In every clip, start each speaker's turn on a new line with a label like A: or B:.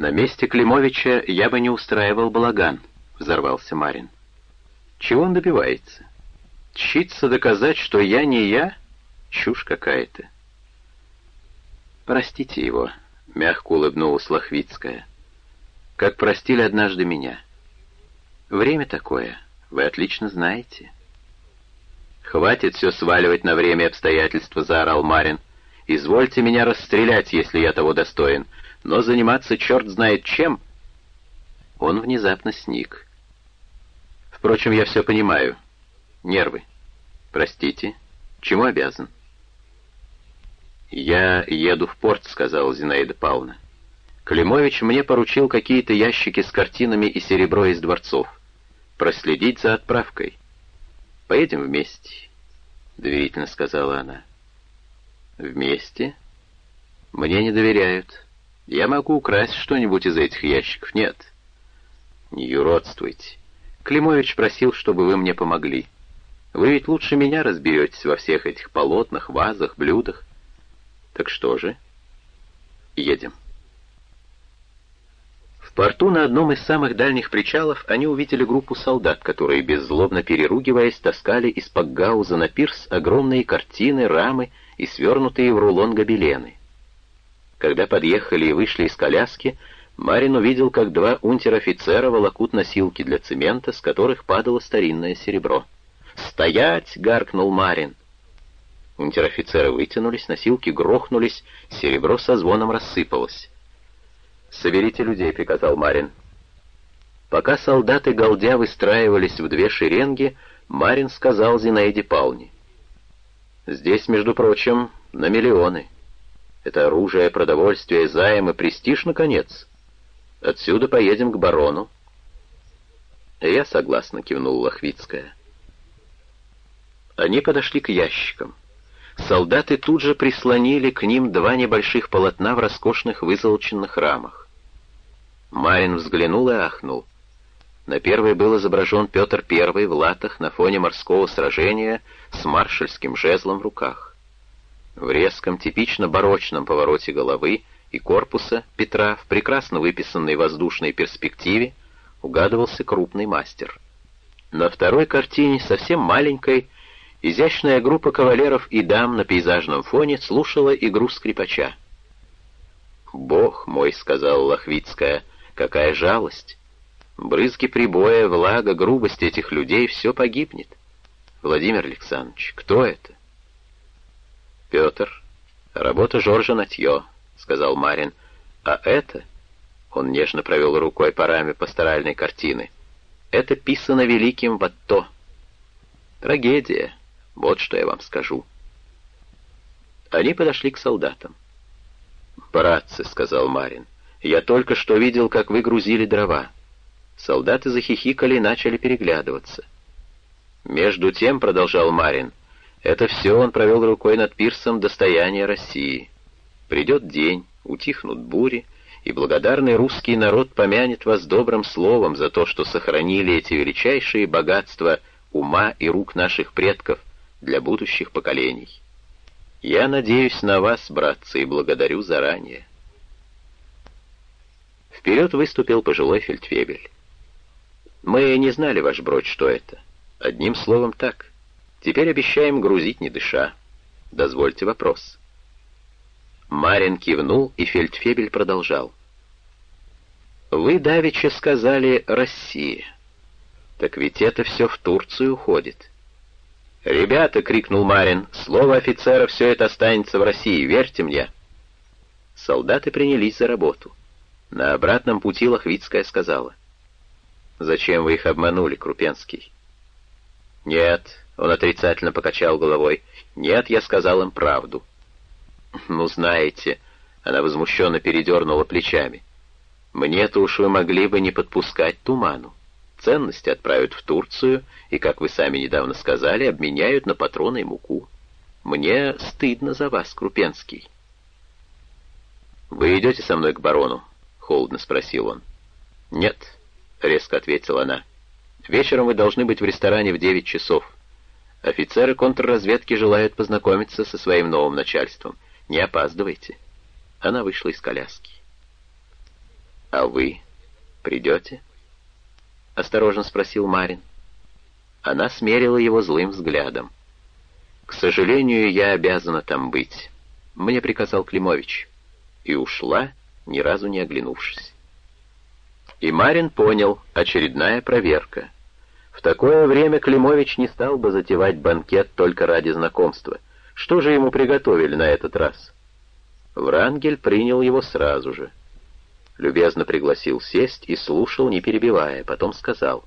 A: «На месте Климовича я бы не устраивал балаган», — взорвался Марин. «Чего он добивается? Читься доказать, что я не я? Чушь какая-то». «Простите его», — мягко улыбнулась Лохвицкая. «Как простили однажды меня. Время такое, вы отлично знаете». «Хватит все сваливать на время обстоятельства», — заорал Марин. «Извольте меня расстрелять, если я того достоин но заниматься черт знает чем...» Он внезапно сник. «Впрочем, я все понимаю. Нервы. Простите. Чему обязан?» «Я еду в порт», — сказала Зинаида Павловна. «Климович мне поручил какие-то ящики с картинами и серебро из дворцов. Проследить за отправкой. Поедем вместе», — доверительно сказала она. «Вместе? Мне не доверяют». Я могу украсть что-нибудь из этих ящиков. Нет. Не юродствуйте. Климович просил, чтобы вы мне помогли. Вы ведь лучше меня разберетесь во всех этих полотнах, вазах, блюдах. Так что же? Едем. В порту на одном из самых дальних причалов они увидели группу солдат, которые, беззлобно переругиваясь, таскали из пакгауза на пирс огромные картины, рамы и свернутые в рулон гобелены. Когда подъехали и вышли из коляски, Марин увидел, как два унтер-офицера волокут носилки для цемента, с которых падало старинное серебро. «Стоять!» — гаркнул Марин. Унтер-офицеры вытянулись, носилки грохнулись, серебро со звоном рассыпалось. «Соберите людей», — приказал Марин. Пока солдаты галдя выстраивались в две шеренги, Марин сказал Зинаиде Пауне. «Здесь, между прочим, на миллионы». Это оружие, продовольствие, займ и престиж, наконец. Отсюда поедем к барону. Я согласно кивнул Лохвицкая. Они подошли к ящикам. Солдаты тут же прислонили к ним два небольших полотна в роскошных вызолоченных рамах. Марин взглянул и ахнул. На первой был изображен Петр I в латах на фоне морского сражения с маршальским жезлом в руках. В резком, типично барочном повороте головы и корпуса Петра в прекрасно выписанной воздушной перспективе угадывался крупный мастер. На второй картине, совсем маленькой, изящная группа кавалеров и дам на пейзажном фоне слушала игру скрипача. «Бог мой», — сказала Лохвицкая, — «какая жалость! Брызги прибоя, влага, грубость этих людей — все погибнет. Владимир Александрович, кто это?» «Петр, работа Жоржа Натье», — сказал Марин. «А это...» — он нежно провел рукой по раме пасторальной картины. «Это писано великим Ватто. Трагедия, вот что я вам скажу». Они подошли к солдатам. «Братцы», — сказал Марин, — «я только что видел, как вы грузили дрова». Солдаты захихикали и начали переглядываться. «Между тем», — продолжал Марин, — это все он провел рукой над пирсом достояния России. Придет день, утихнут бури, и благодарный русский народ помянет вас добрым словом за то, что сохранили эти величайшие богатства ума и рук наших предков для будущих поколений. Я надеюсь на вас, братцы, и благодарю заранее. Вперед выступил пожилой фельдфебель. Мы не знали, ваш бродь, что это. Одним словом, так. Теперь обещаем грузить не дыша. Дозвольте вопрос». Марин кивнул, и фельдфебель продолжал. «Вы давеча сказали «Россия». Так ведь это все в Турцию уходит». «Ребята!» — крикнул Марин. «Слово офицера все это останется в России, верьте мне!» Солдаты принялись за работу. На обратном пути Лохвицкая сказала. «Зачем вы их обманули, Крупенский?» «Нет, он отрицательно покачал головой. «Нет, я сказал им правду». «Ну, знаете...» — она возмущенно передернула плечами. «Мне-то уж вы могли бы не подпускать туману. Ценности отправят в Турцию и, как вы сами недавно сказали, обменяют на патроны и муку. Мне стыдно за вас, Крупенский». «Вы идете со мной к барону?» — холодно спросил он. «Нет», — резко ответила она. «Вечером вы должны быть в ресторане в девять часов». Офицеры контрразведки желают познакомиться со своим новым начальством. Не опаздывайте». Она вышла из коляски. «А вы придете?» — осторожно спросил Марин. Она смерила его злым взглядом. «К сожалению, я обязана там быть. Мне приказал Климович». И ушла, ни разу не оглянувшись. И Марин понял, очередная проверка. В такое время Климович не стал бы затевать банкет только ради знакомства. Что же ему приготовили на этот раз? Врангель принял его сразу же. Любезно пригласил сесть и слушал, не перебивая, потом сказал.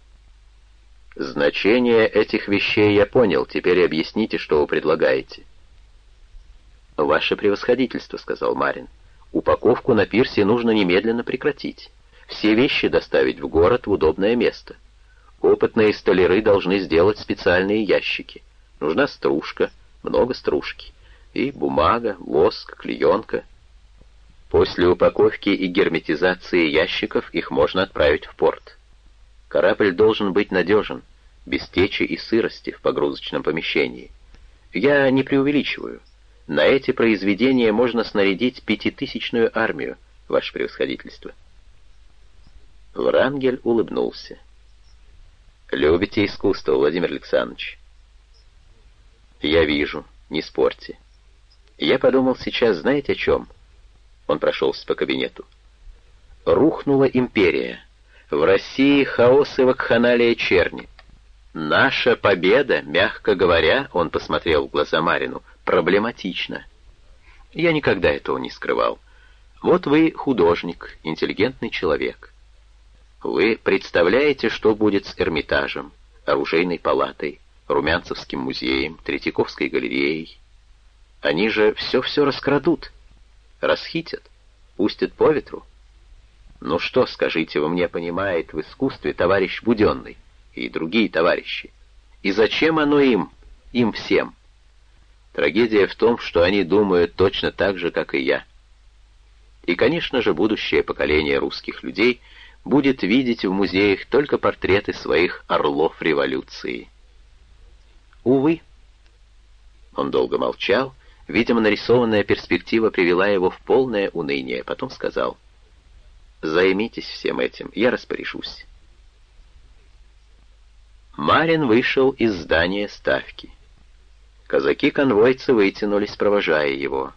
A: «Значение этих вещей я понял, теперь объясните, что вы предлагаете». «Ваше превосходительство», — сказал Марин. «Упаковку на пирсе нужно немедленно прекратить. Все вещи доставить в город в удобное место. Опытные столяры должны сделать специальные ящики. Нужна стружка, много стружки. И бумага, воск, клеенка. После упаковки и герметизации ящиков их можно отправить в порт. Корабль должен быть надежен, без течи и сырости в погрузочном помещении. Я не преувеличиваю. На эти произведения можно снарядить пятитысячную армию, ваше превосходительство. Врангель улыбнулся. «Любите искусство, Владимир Александрович?» «Я вижу, не спорьте. Я подумал сейчас, знаете о чем?» Он прошелся по кабинету. «Рухнула империя. В России хаос и вакханалия черни. Наша победа, мягко говоря, он посмотрел в глаза Марину, проблематична. Я никогда этого не скрывал. Вот вы художник, интеллигентный человек. Вы представляете, что будет с Эрмитажем, оружейной палатой, Румянцевским музеем, Третьяковской галереей? Они же все-все раскрадут, расхитят, пустят по ветру. Ну что, скажите, вы мне понимает в искусстве товарищ Буденный и другие товарищи? И зачем оно им, им всем? Трагедия в том, что они думают точно так же, как и я. И, конечно же, будущее поколение русских людей — будет видеть в музеях только портреты своих орлов революции. Увы. Он долго молчал, видимо, нарисованная перспектива привела его в полное уныние, потом сказал, «Займитесь всем этим, я распоряжусь». Марин вышел из здания ставки. Казаки-конвойцы вытянулись, провожая его.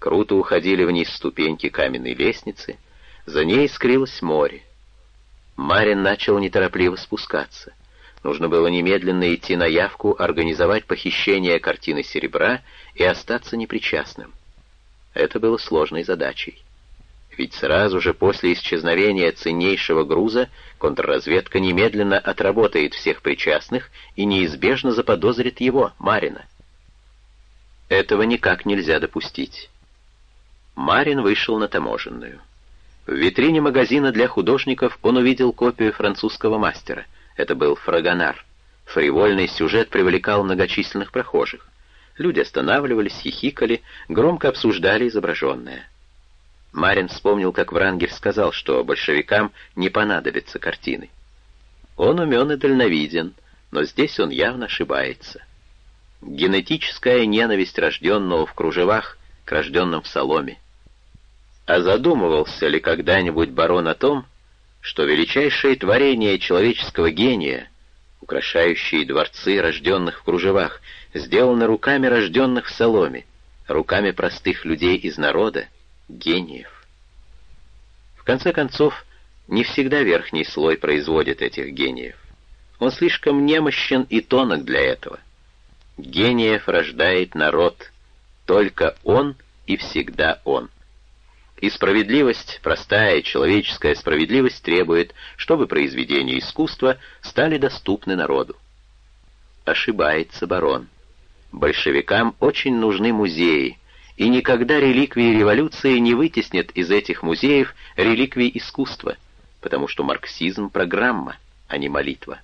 A: Круто уходили вниз ступеньки каменной лестницы, за ней скрылось море. Марин начал неторопливо спускаться. Нужно было немедленно идти на явку, организовать похищение картины серебра и остаться непричастным. Это было сложной задачей. Ведь сразу же после исчезновения ценнейшего груза контрразведка немедленно отработает всех причастных и неизбежно заподозрит его, Марина. Этого никак нельзя допустить. Марин вышел на таможенную. В витрине магазина для художников он увидел копию французского мастера. Это был фрагонар. Фривольный сюжет привлекал многочисленных прохожих. Люди останавливались, хихикали, громко обсуждали изображенное. Марин вспомнил, как Врангель сказал, что большевикам не понадобятся картины. Он умен и дальновиден, но здесь он явно ошибается. Генетическая ненависть рожденного в кружевах к рожденным в соломе — а задумывался ли когда-нибудь барон о том, что величайшее творение человеческого гения, украшающие дворцы, рожденных в кружевах, сделаны руками рожденных в соломе, руками простых людей из народа, гениев? В конце концов, не всегда верхний слой производит этих гениев. Он слишком немощен и тонок для этого. Гениев рождает народ, только он и всегда он. И справедливость, простая человеческая справедливость требует, чтобы произведения искусства стали доступны народу. Ошибается барон. Большевикам очень нужны музеи, и никогда реликвии революции не вытеснят из этих музеев реликвии искусства, потому что марксизм — программа, а не молитва.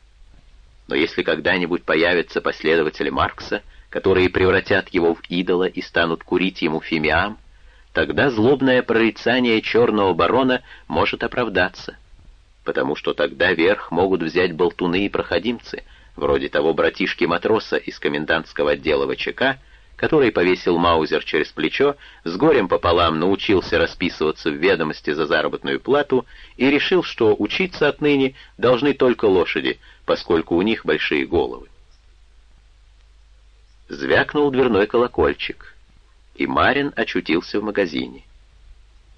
A: Но если когда-нибудь появятся последователи Маркса, которые превратят его в идола и станут курить ему фимиам, тогда злобное прорицание черного барона может оправдаться, потому что тогда верх могут взять болтуны и проходимцы, вроде того братишки-матроса из комендантского отдела ВЧК, который повесил Маузер через плечо, с горем пополам научился расписываться в ведомости за заработную плату и решил, что учиться отныне должны только лошади, поскольку у них большие головы. Звякнул дверной колокольчик, и Марин очутился в магазине.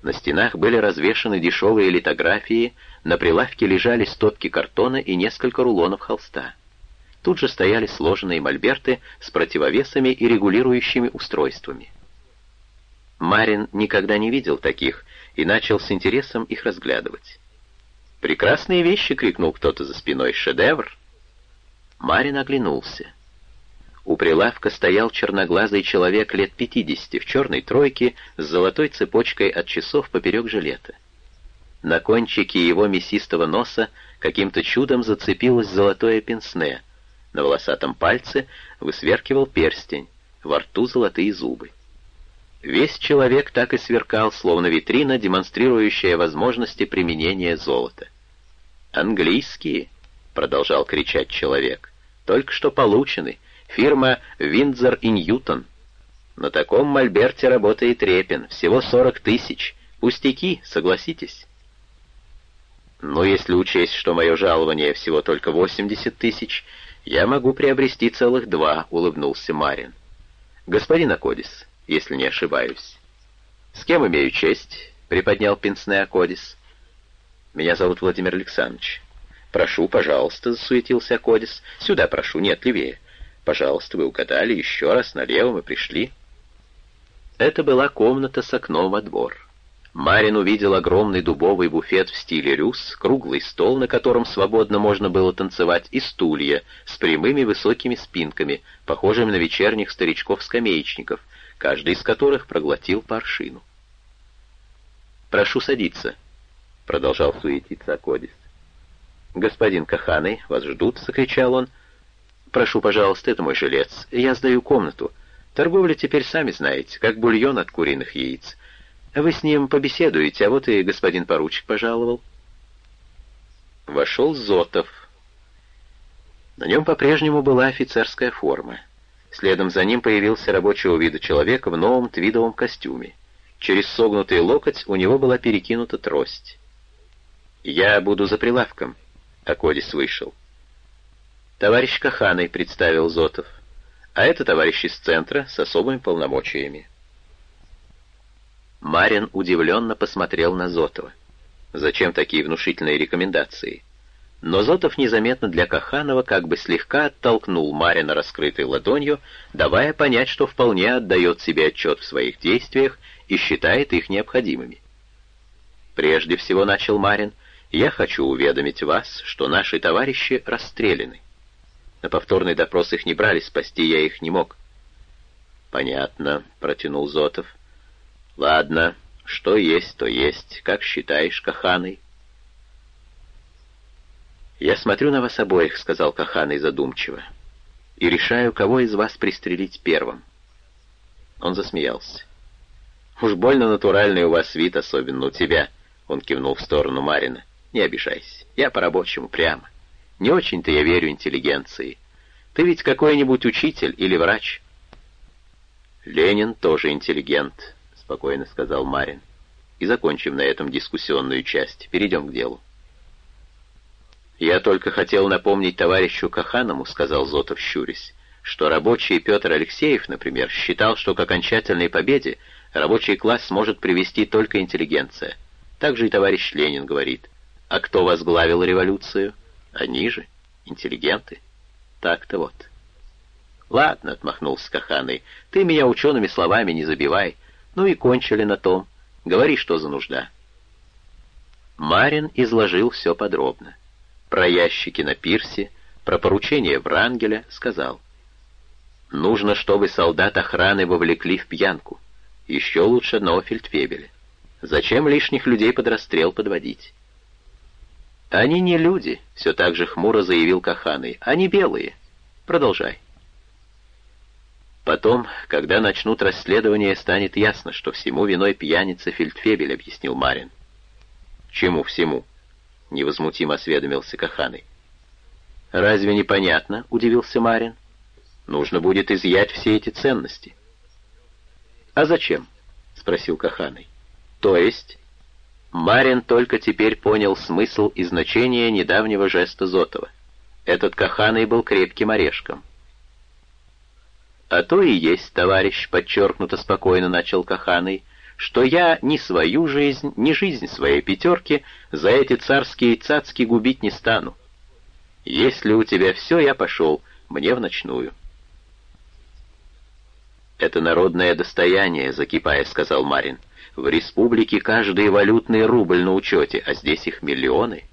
A: На стенах были развешаны дешевые литографии, на прилавке лежали стопки картона и несколько рулонов холста. Тут же стояли сложенные мольберты с противовесами и регулирующими устройствами. Марин никогда не видел таких и начал с интересом их разглядывать. «Прекрасные вещи!» — крикнул кто-то за спиной. «Шедевр!» Марин оглянулся. У прилавка стоял черноглазый человек лет пятидесяти в черной тройке с золотой цепочкой от часов поперек жилета. На кончике его мясистого носа каким-то чудом зацепилось золотое пенсне, на волосатом пальце высверкивал перстень, во рту золотые зубы. Весь человек так и сверкал, словно витрина, демонстрирующая возможности применения золота. «Английские», — продолжал кричать человек, — «только что получены. Фирма «Виндзор и Ньютон». На таком мольберте работает Репин. Всего сорок тысяч. Пустяки, согласитесь. Но если учесть, что мое жалование всего только восемьдесят тысяч, «Я могу приобрести целых два», — улыбнулся Марин. «Господин Акодис, если не ошибаюсь». «С кем имею честь?» — приподнял пенсне Акодис. «Меня зовут Владимир Александрович». «Прошу, пожалуйста», — засуетился Акодис. «Сюда прошу, нет, левее». «Пожалуйста, вы угадали, еще раз налево мы пришли». Это была комната с окном во двор. Марин увидел огромный дубовый буфет в стиле рюс, круглый стол, на котором свободно можно было танцевать, и стулья с прямыми высокими спинками, похожими на вечерних старичков-скамеечников, каждый из которых проглотил паршину. «Прошу садиться», — продолжал суетиться Акодис. «Господин Каханы, вас ждут», — закричал он. «Прошу, пожалуйста, это мой жилец. Я сдаю комнату. Торговля теперь, сами знаете, как бульон от куриных яиц. Вы с ним побеседуете, а вот и господин поручик пожаловал. Вошел Зотов. На нем по-прежнему была офицерская форма. Следом за ним появился рабочего вида человек в новом твидовом костюме. Через согнутый локоть у него была перекинута трость. «Я буду за прилавком», — Акодис вышел. «Товарищ Каханой», — представил Зотов. «А это товарищ из центра с особыми полномочиями». Марин удивленно посмотрел на Зотова. Зачем такие внушительные рекомендации? Но Зотов незаметно для Каханова как бы слегка оттолкнул Марина раскрытой ладонью, давая понять, что вполне отдает себе отчет в своих действиях и считает их необходимыми. «Прежде всего, — начал Марин, — я хочу уведомить вас, что наши товарищи расстреляны. На повторный допрос их не брали, спасти я их не мог». «Понятно», — протянул Зотов. Ладно, что есть, то есть. Как считаешь, Каханой? «Я смотрю на вас обоих», — сказал Каханой задумчиво, — «и решаю, кого из вас пристрелить первым». Он засмеялся. «Уж больно натуральный у вас вид, особенно у тебя», — он кивнул в сторону Марина. «Не обижайся, я по-рабочему прямо. Не очень-то я верю интеллигенции. Ты ведь какой-нибудь учитель или врач?» «Ленин тоже интеллигент», спокойно сказал Марин. И закончим на этом дискуссионную часть. Перейдем к делу. «Я только хотел напомнить товарищу Каханому», — сказал Зотов, щурясь, что рабочий Петр Алексеев, например, считал, что к окончательной победе рабочий класс сможет привести только интеллигенция. Так же и товарищ Ленин говорит. А кто возглавил революцию? Они же, интеллигенты. Так-то вот. «Ладно», — отмахнулся Каханый, — «ты меня учеными словами не забивай. Ну и кончили на том. Говори, что за нужда. Марин изложил все подробно. Про ящики на пирсе, про поручение Врангеля сказал. Нужно, чтобы солдат охраны вовлекли в пьянку. Еще лучше одного фельдфебеля. Зачем лишних людей под расстрел подводить? «Они не люди», — все так же хмуро заявил Каханый. «Они белые. Продолжай». Потом, когда начнут расследование, станет ясно, что всему виной пьяница Фельдфебель, объяснил Марин. Чему всему? Невозмутимо осведомился Каханый. Разве непонятно? Удивился Марин. Нужно будет изъять все эти ценности. «А зачем?» — спросил Каханый. «То есть?» Марин только теперь понял смысл и значение недавнего жеста Зотова. Этот Каханый был крепким орешком. «А то и есть, товарищ», — подчеркнуто спокойно начал Каханый, «что я ни свою жизнь, ни жизнь своей пятерки за эти царские цацки губить не стану. Если у тебя все, я пошел, мне в ночную». «Это народное достояние», — закипая, сказал Марин. «В республике каждый валютный рубль на учете, а здесь их миллионы».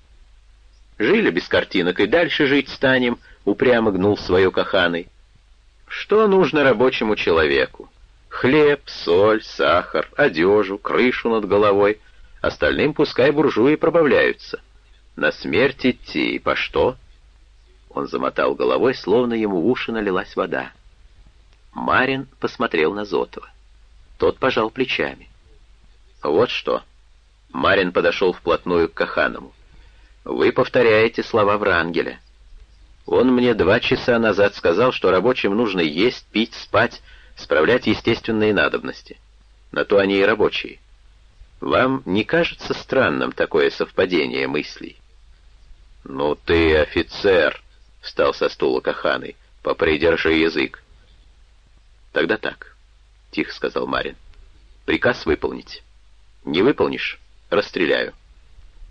A: «Жили без картинок и дальше жить станем», — упрямо гнул свое каханой. «Что нужно рабочему человеку? Хлеб, соль, сахар, одежу, крышу над головой. Остальным пускай буржуи пробавляются. На смерть идти, и по что?» Он замотал головой, словно ему в уши налилась вода. Марин посмотрел на Зотова. Тот пожал плечами. «Вот что». Марин подошел вплотную к Каханову. «Вы повторяете слова Врангеля. Он мне два часа назад сказал, что рабочим нужно есть, пить, спать, справлять естественные надобности. На то они и рабочие. Вам не кажется странным такое совпадение мыслей?» «Ну ты офицер!» — встал со стула Каханый. «Попридержи язык. «Тогда так», — тихо сказал Марин. «Приказ выполнить. Не выполнишь — расстреляю».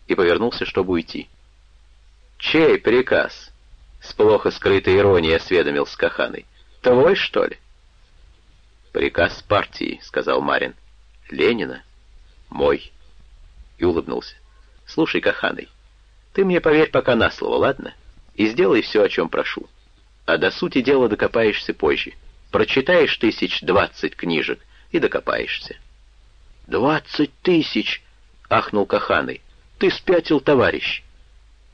A: И повернулся, чтобы уйти. «Чей приказ?» — с плохо скрытой иронией осведомил Скаханой. «Твой, что ли?» «Приказ партии», — сказал Марин. «Ленина? Мой». И улыбнулся. «Слушай, Каханой, ты мне поверь пока на слово, ладно? И сделай все, о чем прошу. А до сути дела докопаешься позже. Прочитаешь тысяч двадцать книжек и докопаешься. «Двадцать тысяч!» — ахнул Каханый. «Ты спятил, товарищ!»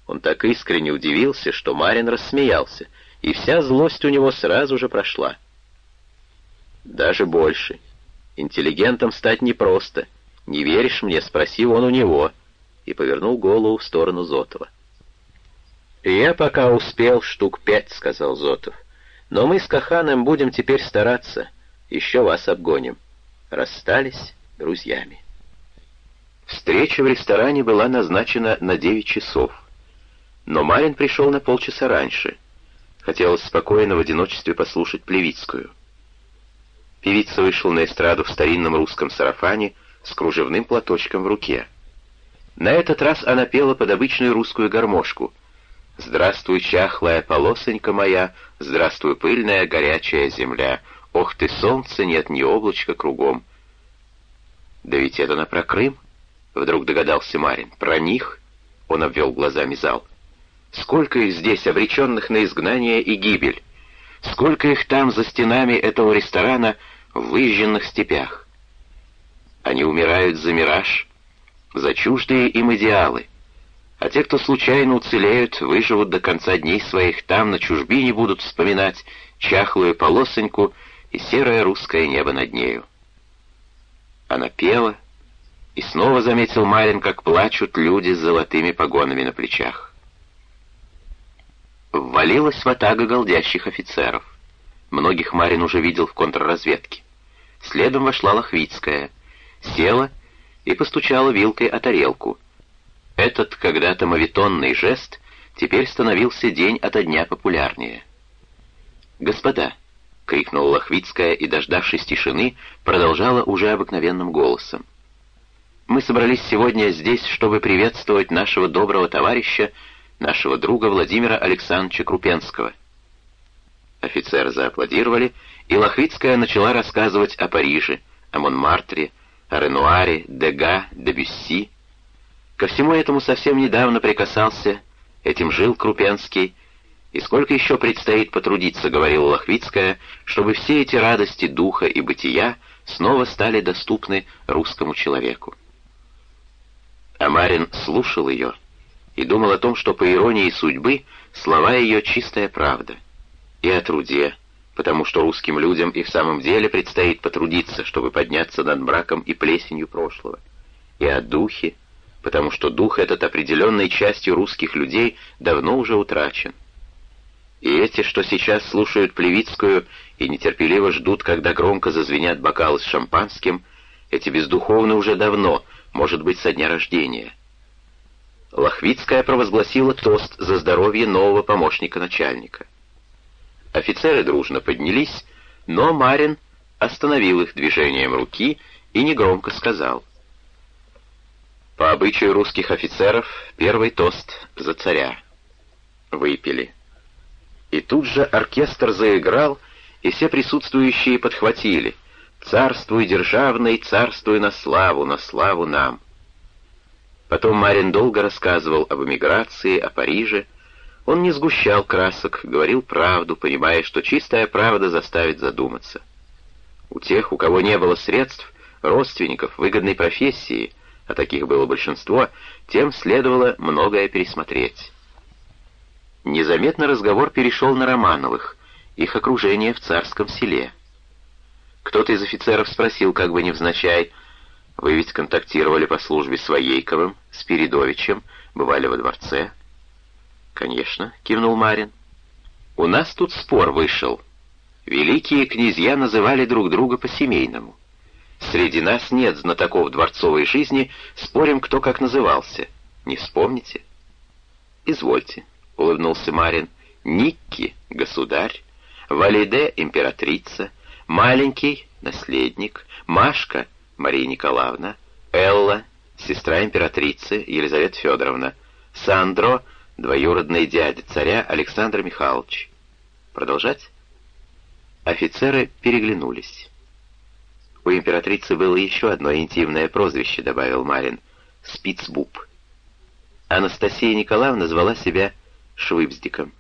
A: Он так искренне удивился, что Марин рассмеялся, и вся злость у него сразу же прошла. «Даже больше. Интеллигентом стать непросто. Не веришь мне?» — спросил он у него, и повернул голову в сторону Зотова. «Я пока успел штук пять», — сказал Зотов. Но мы с Каханом будем теперь стараться, еще вас обгоним. Расстались друзьями. Встреча в ресторане была назначена на 9 часов. Но Марин пришел на полчаса раньше. Хотелось спокойно в одиночестве послушать Плевицкую. Певица вышла на эстраду в старинном русском сарафане с кружевным платочком в руке. На этот раз она пела под обычную русскую гармошку, Здравствуй, чахлая полосонька моя, Здравствуй, пыльная горячая земля. Ох ты, солнце, нет ни облачка кругом. Да ведь это на про Крым, вдруг догадался Марин. Про них? Он обвел глазами зал. Сколько их здесь, обреченных на изгнание и гибель? Сколько их там, за стенами этого ресторана, в выжженных степях? Они умирают за мираж, за чуждые им идеалы, а те, кто случайно уцелеют, выживут до конца дней своих там, на чужбине будут вспоминать чахлую полосоньку и серое русское небо над нею. Она пела, и снова заметил Марин, как плачут люди с золотыми погонами на плечах. Ввалилась ватага голдящих офицеров. Многих Марин уже видел в контрразведке. Следом вошла Лохвицкая, села и постучала вилкой о тарелку — этот когда-то мавитонный жест теперь становился день ото дня популярнее. «Господа!» — крикнула Лохвицкая и, дождавшись тишины, продолжала уже обыкновенным голосом. «Мы собрались сегодня здесь, чтобы приветствовать нашего доброго товарища, нашего друга Владимира Александровича Крупенского». Офицеры зааплодировали, и Лохвицкая начала рассказывать о Париже, о Монмартре, о Ренуаре, Дега, Дебюсси, Ко всему этому совсем недавно прикасался, этим жил Крупенский, и сколько еще предстоит потрудиться, говорила Лохвицкая, чтобы все эти радости духа и бытия снова стали доступны русскому человеку. Амарин слушал ее и думал о том, что по иронии судьбы слова ее чистая правда. И о труде, потому что русским людям и в самом деле предстоит потрудиться, чтобы подняться над мраком и плесенью прошлого. И о духе, потому что дух этот определенной частью русских людей давно уже утрачен. И эти, что сейчас слушают Плевицкую и нетерпеливо ждут, когда громко зазвенят бокалы с шампанским, эти бездуховны уже давно, может быть, со дня рождения. Лохвицкая провозгласила тост за здоровье нового помощника начальника. Офицеры дружно поднялись, но Марин остановил их движением руки и негромко сказал. По обычаю русских офицеров, первый тост за царя. Выпили. И тут же оркестр заиграл, и все присутствующие подхватили. «Царствуй, державный, царствуй на славу, на славу нам!» Потом Марин долго рассказывал об эмиграции, о Париже. Он не сгущал красок, говорил правду, понимая, что чистая правда заставит задуматься. У тех, у кого не было средств, родственников, выгодной профессии, а таких было большинство, тем следовало многое пересмотреть. Незаметно разговор перешел на Романовых, их окружение в царском селе. Кто-то из офицеров спросил, как бы невзначай, «Вы ведь контактировали по службе с Воейковым, с Передовичем, бывали во дворце?» «Конечно», — кивнул Марин. «У нас тут спор вышел. Великие князья называли друг друга по-семейному. Среди нас нет знатоков дворцовой жизни, спорим, кто как назывался. Не вспомните?» «Извольте», — улыбнулся Марин. «Никки — государь, Валиде — императрица, маленький — наследник, Машка — Мария Николаевна, Элла — сестра императрицы Елизавета Федоровна, Сандро — двоюродный дядя царя Александр Михайлович. Продолжать? Офицеры переглянулись. У императрицы было еще одно интимное прозвище, добавил Марин — Спицбуб. Анастасия Николаевна звала себя Швыбздиком.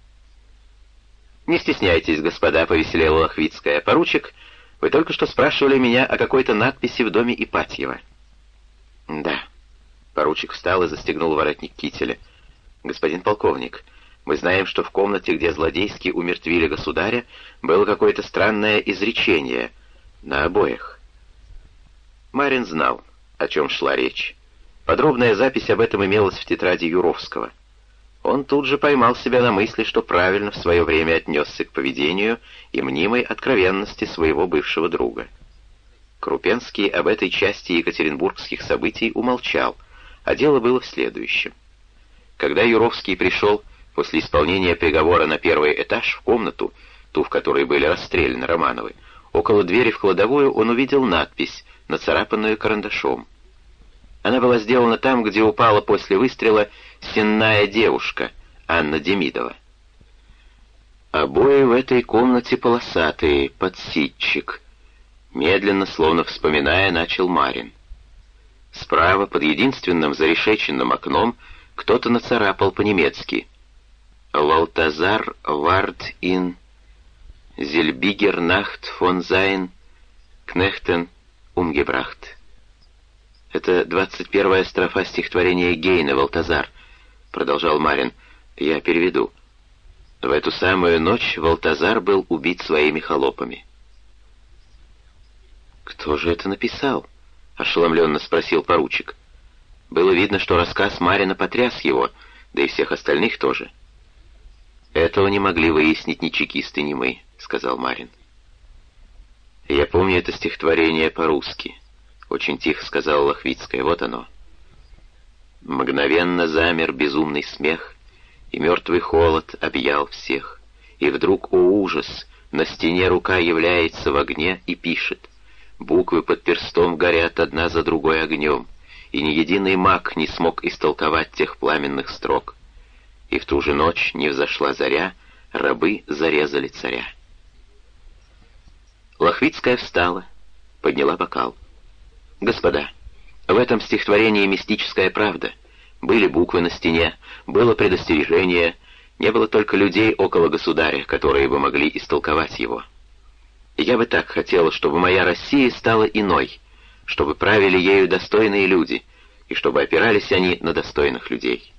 A: «Не стесняйтесь, господа», — повеселела Лохвицкая. «Поручик, вы только что спрашивали меня о какой-то надписи в доме Ипатьева». «Да». Поручик встал и застегнул воротник кителя. «Господин полковник, мы знаем, что в комнате, где злодейски умертвили государя, было какое-то странное изречение на обоих». Марин знал, о чем шла речь. Подробная запись об этом имелась в тетради Юровского. Он тут же поймал себя на мысли, что правильно в свое время отнесся к поведению и мнимой откровенности своего бывшего друга. Крупенский об этой части екатеринбургских событий умолчал, а дело было в следующем. Когда Юровский пришел после исполнения приговора на первый этаж в комнату, ту, в которой были расстреляны Романовы, около двери в кладовую он увидел надпись, нацарапанную карандашом. Она была сделана там, где упала после выстрела сенная девушка, Анна Демидова. Обои в этой комнате полосатые, подсидчик. Медленно, словно вспоминая, начал Марин. Справа, под единственным зарешеченным окном, кто-то нацарапал по-немецки. «Валтазар вард ин Зельбигер нахт фон Зайн Кнехтен умгебрахт». Это двадцать первая строфа стихотворения Гейна «Валтазар», — продолжал Марин. «Я переведу. В эту самую ночь Валтазар был убит своими холопами». «Кто же это написал?» — ошеломленно спросил поручик. Было видно, что рассказ Марина потряс его, да и всех остальных тоже. «Этого не могли выяснить ни чекисты, ни мы», — сказал Марин. «Я помню это стихотворение по-русски», очень тихо сказала Лохвицкая. Вот оно. Мгновенно замер безумный смех, и мертвый холод объял всех. И вдруг, о ужас, на стене рука является в огне и пишет. Буквы под перстом горят одна за другой огнем, и ни единый маг не смог истолковать тех пламенных строк. И в ту же ночь не взошла заря, рабы зарезали царя. Лохвицкая встала, подняла бокал. Господа, в этом стихотворении мистическая правда. Были буквы на стене, было предостережение, не было только людей около государя, которые бы могли истолковать его. Я бы так хотела, чтобы моя Россия стала иной, чтобы правили ею достойные люди, и чтобы опирались они на достойных людей.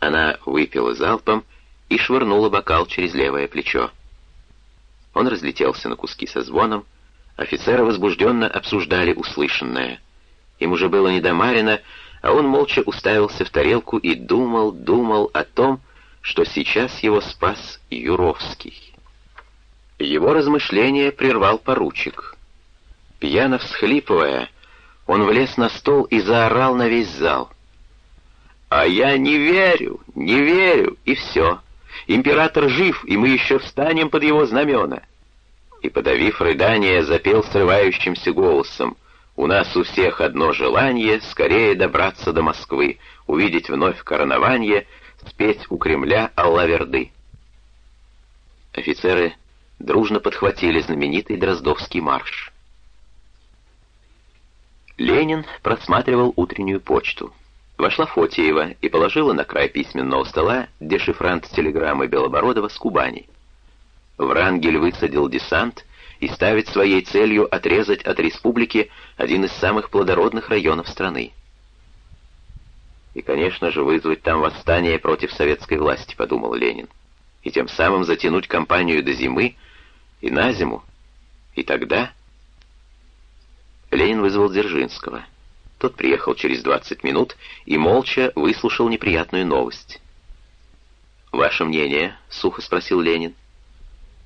A: Она выпила залпом и швырнула бокал через левое плечо. Он разлетелся на куски со звоном, Офицеры возбужденно обсуждали услышанное. Им уже было не до Марина, а он молча уставился в тарелку и думал, думал о том, что сейчас его спас Юровский. Его размышления прервал поручик. Пьяно всхлипывая, он влез на стол и заорал на весь зал. «А я не верю, не верю!» И все. Император жив, и мы еще встанем под его знамена. И, подавив рыдание, запел срывающимся голосом. «У нас у всех одно желание — скорее добраться до Москвы, увидеть вновь коронование, спеть у Кремля Аллаверды». Офицеры дружно подхватили знаменитый Дроздовский марш. Ленин просматривал утреннюю почту. Вошла Фотиева и положила на край письменного стола дешифрант телеграммы Белобородова с Кубани. Врангель высадил десант и ставит своей целью отрезать от республики один из самых плодородных районов страны. И, конечно же, вызвать там восстание против советской власти, подумал Ленин, и тем самым затянуть кампанию до зимы и на зиму. И тогда... Ленин вызвал Дзержинского. Тот приехал через 20 минут и молча выслушал неприятную новость. «Ваше мнение?» — сухо спросил Ленин.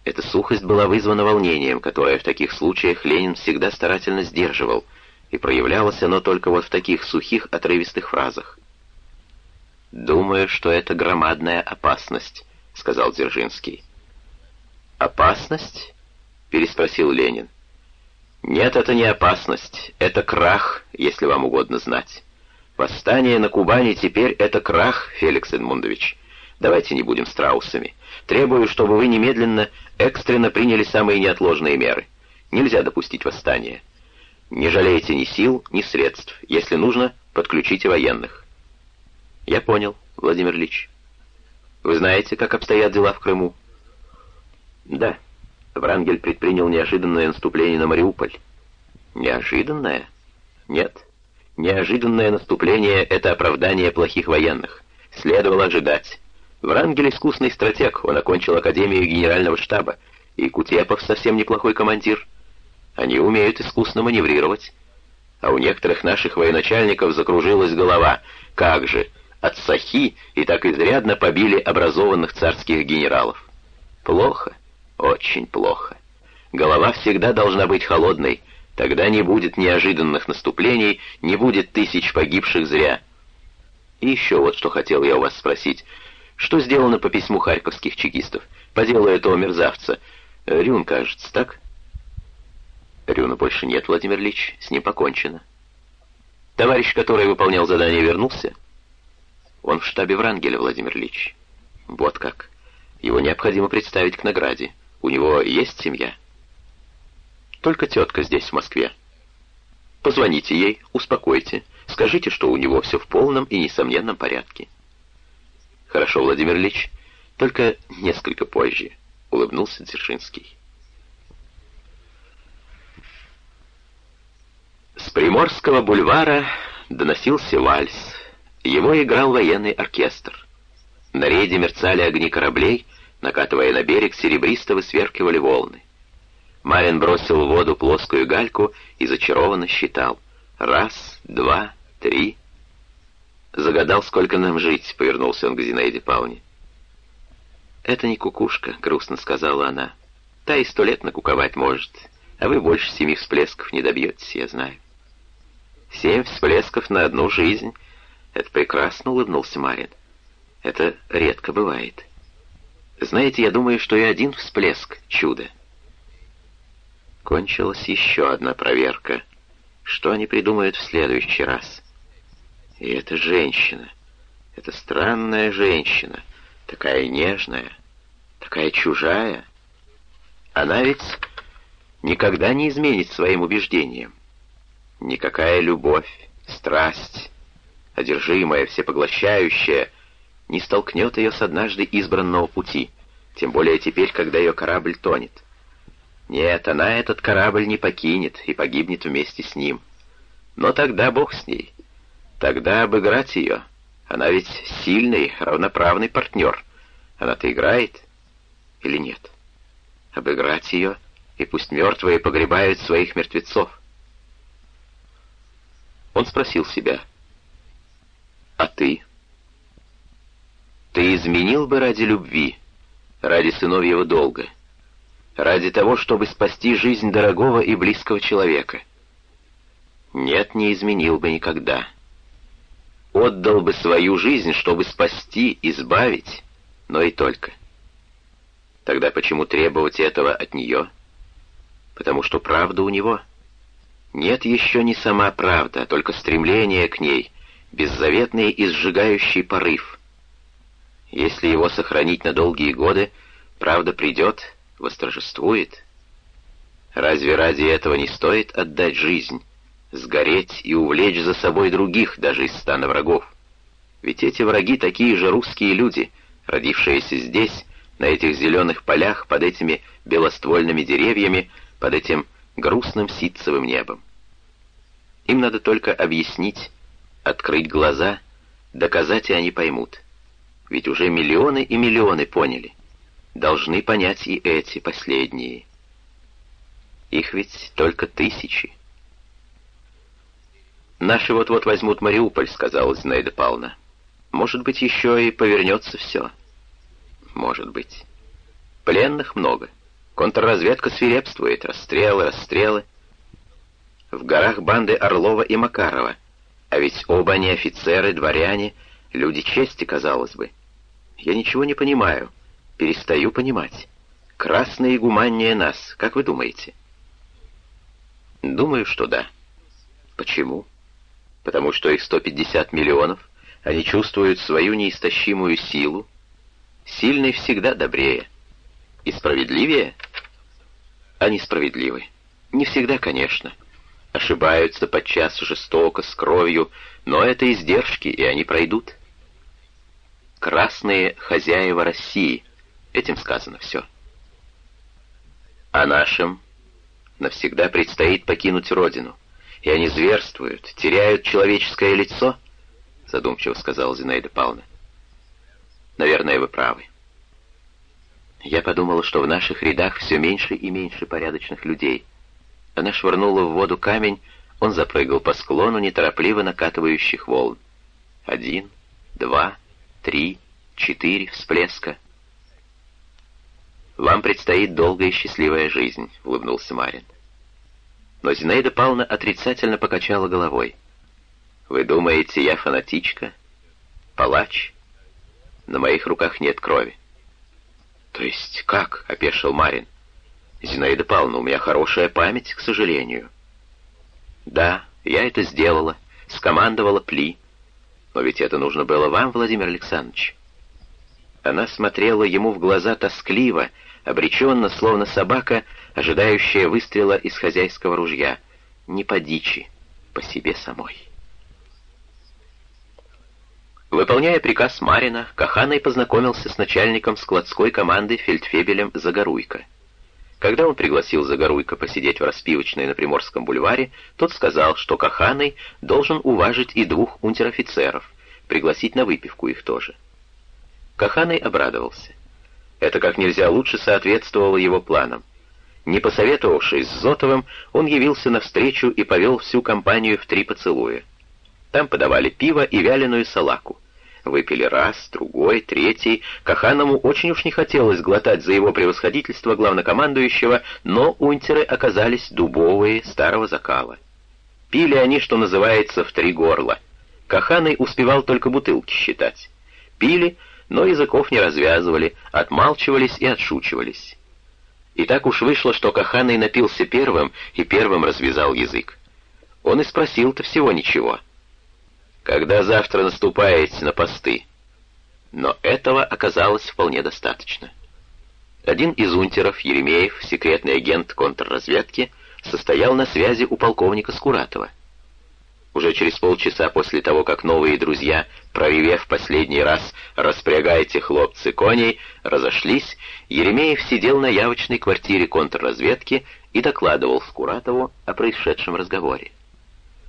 A: Эта сухость была вызвана волнением, которое в таких случаях Ленин всегда старательно сдерживал, и проявлялось оно только вот в таких сухих, отрывистых фразах. «Думаю, что это громадная опасность», — сказал Дзержинский. «Опасность?» — переспросил Ленин. Нет, это не опасность, это крах, если вам угодно знать. Восстание на Кубани теперь это крах, Феликс Эдмундович. Давайте не будем страусами. Требую, чтобы вы немедленно, экстренно приняли самые неотложные меры. Нельзя допустить восстания. Не жалейте ни сил, ни средств. Если нужно, подключите военных. Я понял, Владимир Ильич. Вы знаете, как обстоят дела в Крыму? Да. Врангель предпринял неожиданное наступление на Мариуполь. Неожиданное? Нет. Неожиданное наступление — это оправдание плохих военных. Следовало ожидать. Врангель искусный стратег, он окончил Академию Генерального штаба, и Кутепов совсем неплохой командир. Они умеют искусно маневрировать. А у некоторых наших военачальников закружилась голова. Как же, от Сахи и так изрядно побили образованных царских генералов. Плохо. Очень плохо. Голова всегда должна быть холодной, тогда не будет неожиданных наступлений, не будет тысяч погибших зря. И еще вот что хотел я у вас спросить. Что сделано по письму харьковских чекистов? По делу этого мерзавца. Рюн, кажется, так? Рюна больше нет, Владимир Ильич, с ним покончено. Товарищ, который выполнял задание, вернулся? Он в штабе Врангеля, Владимир Ильич. Вот как. Его необходимо представить к награде. У него есть семья? Только тетка здесь, в Москве. Позвоните ей, успокойте. Скажите, что у него все в полном и несомненном порядке. Хорошо, Владимир Ильич, только несколько позже, улыбнулся Дзержинский. С Приморского бульвара доносился вальс. Его играл военный оркестр. На рейде мерцали огни кораблей, Накатывая на берег, серебристо высверкивали волны. Марин бросил в воду плоскую гальку и зачарованно считал. Раз, два, три. Загадал, сколько нам жить, повернулся он к Зинаиде Павловне. «Это не кукушка», — грустно сказала она. «Та и сто лет накуковать может, а вы больше семи всплесков не добьетесь, я знаю». «Семь всплесков на одну жизнь. Это прекрасно», — улыбнулся Марин. «Это редко бывает». Знаете, я думаю, что и один всплеск — чудо. Кончилась еще одна проверка. Что они придумают в следующий раз? И эта женщина, эта странная женщина, такая нежная, такая чужая. Она ведь никогда не изменит своим убеждениям. Никакая любовь, страсть, одержимая, всепоглощающая, не столкнет ее с однажды избранного пути, тем более теперь, когда ее корабль тонет. Нет, она этот корабль не покинет и погибнет вместе с ним. Но тогда Бог с ней. Тогда обыграть ее. Она ведь сильный, равноправный партнер. Она-то играет или нет? Обыграть ее, и пусть мертвые погребают своих мертвецов. Он спросил себя, «А ты?» Ты изменил бы ради любви, ради сыновьего долга, ради того, чтобы спасти жизнь дорогого и близкого человека. Нет, не изменил бы никогда. Отдал бы свою жизнь, чтобы спасти, избавить, но и только. Тогда почему требовать этого от нее? Потому что правда у него. Нет еще не сама правда, а только стремление к ней, беззаветный и сжигающий порыв. Если его сохранить на долгие годы, правда придет, восторжествует. Разве ради этого не стоит отдать жизнь, сгореть и увлечь за собой других, даже из стана врагов? Ведь эти враги такие же русские люди, родившиеся здесь, на этих зеленых полях, под этими белоствольными деревьями, под этим грустным ситцевым небом. Им надо только объяснить, открыть глаза, доказать, и они поймут. Ведь уже миллионы и миллионы поняли. Должны понять и эти последние. Их ведь только тысячи. «Наши вот-вот возьмут Мариуполь», — сказала Зинаида Павловна. «Может быть, еще и повернется все». «Может быть. Пленных много. Контрразведка свирепствует. Расстрелы, расстрелы. В горах банды Орлова и Макарова. А ведь оба они офицеры, дворяне, люди чести, казалось бы. Я ничего не понимаю. Перестаю понимать. Красные гуманнее нас, как вы думаете? Думаю, что да. Почему? Потому что их 150 миллионов, они чувствуют свою неистощимую силу. Сильный всегда добрее. И справедливее? Они справедливы. Не всегда, конечно. Ошибаются подчас жестоко, с кровью, но это издержки, и они пройдут красные хозяева России. Этим сказано все. А нашим навсегда предстоит покинуть родину, и они зверствуют, теряют человеческое лицо, задумчиво сказал Зинаида Павловна. Наверное, вы правы. Я подумала, что в наших рядах все меньше и меньше порядочных людей. Она швырнула в воду камень, он запрыгал по склону неторопливо накатывающих волн. Один, два, три, четыре всплеска. «Вам предстоит долгая и счастливая жизнь», — улыбнулся Марин. Но Зинаида Павловна отрицательно покачала головой. «Вы думаете, я фанатичка? Палач? На моих руках нет крови». «То есть как?» — опешил Марин. «Зинаида Павловна, у меня хорошая память, к сожалению». «Да, я это сделала, скомандовала Пли. Но ведь это нужно было вам, Владимир Александрович. Она смотрела ему в глаза тоскливо, обреченно, словно собака, ожидающая выстрела из хозяйского ружья. Не по дичи, по себе самой. Выполняя приказ Марина, Каханой познакомился с начальником складской команды фельдфебелем Загоруйко. Когда он пригласил Загоруйко посидеть в распивочной на Приморском бульваре, тот сказал, что Каханой должен уважить и двух унтер-офицеров, пригласить на выпивку их тоже. Каханой обрадовался. Это как нельзя лучше соответствовало его планам. Не посоветовавшись с Зотовым, он явился навстречу и повел всю компанию в три поцелуя. Там подавали пиво и вяленую салаку. Выпили раз, другой, третий. Каханому очень уж не хотелось глотать за его превосходительство главнокомандующего, но унтеры оказались дубовые, старого закала. Пили они, что называется, в три горла. Каханый успевал только бутылки считать. Пили, но языков не развязывали, отмалчивались и отшучивались. И так уж вышло, что Каханый напился первым и первым развязал язык. Он и спросил-то всего ничего — когда завтра наступаете на посты. Но этого оказалось вполне достаточно. Один из унтеров, Еремеев, секретный агент контрразведки, состоял на связи у полковника Скуратова. Уже через полчаса после того, как новые друзья, проревев последний раз «распрягайте, хлопцы, коней», разошлись, Еремеев сидел на явочной квартире контрразведки и докладывал Скуратову о происшедшем разговоре.